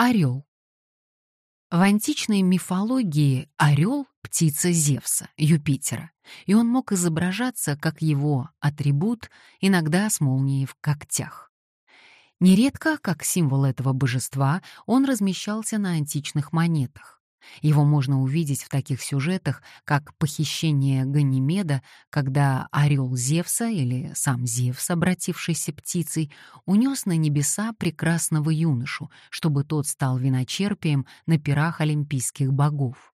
Орел. В античной мифологии орел — птица Зевса, Юпитера, и он мог изображаться как его атрибут, иногда с молнией в когтях. Нередко, как символ этого божества, он размещался на античных монетах. Его можно увидеть в таких сюжетах, как похищение Ганимеда, когда орел Зевса или сам Зевс, обратившийся птицей, унес на небеса прекрасного юношу, чтобы тот стал виночерпием на пирах олимпийских богов.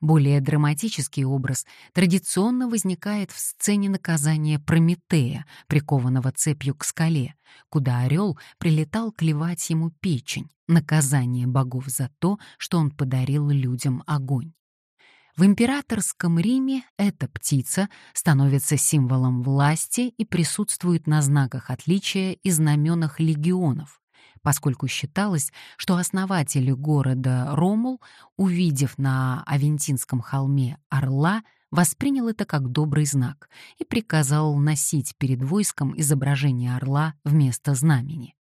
Более драматический образ традиционно возникает в сцене наказания Прометея, прикованного цепью к скале, куда орел прилетал клевать ему печень, наказание богов за то, что он подарил людям огонь. В императорском Риме эта птица становится символом власти и присутствует на знаках отличия и знаменах легионов, поскольку считалось, что основатель города Ромул, увидев на Авентинском холме орла, воспринял это как добрый знак и приказал носить перед войском изображение орла вместо знамени.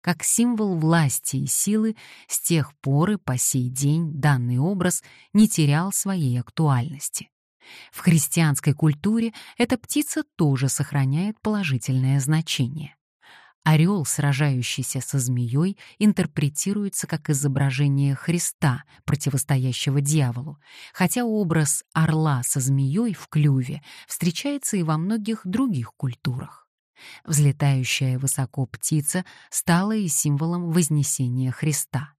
Как символ власти и силы с тех пор и по сей день данный образ не терял своей актуальности. В христианской культуре эта птица тоже сохраняет положительное значение. Орел, сражающийся со змеей, интерпретируется как изображение Христа, противостоящего дьяволу, хотя образ орла со змеей в клюве встречается и во многих других культурах. Взлетающая высоко птица стала и символом вознесения Христа.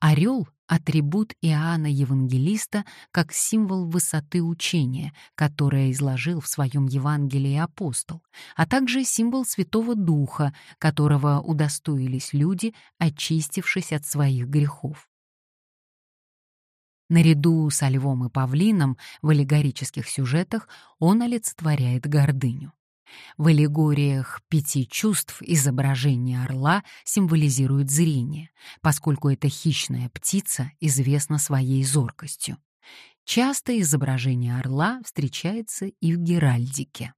Орел — атрибут Иоанна Евангелиста как символ высоты учения, которое изложил в своем Евангелии апостол, а также символ Святого Духа, которого удостоились люди, очистившись от своих грехов. Наряду со львом и павлином в аллегорических сюжетах он олицетворяет гордыню. В аллегориях пяти чувств изображение орла символизирует зрение, поскольку эта хищная птица известна своей зоркостью. Часто изображение орла встречается и в геральдике.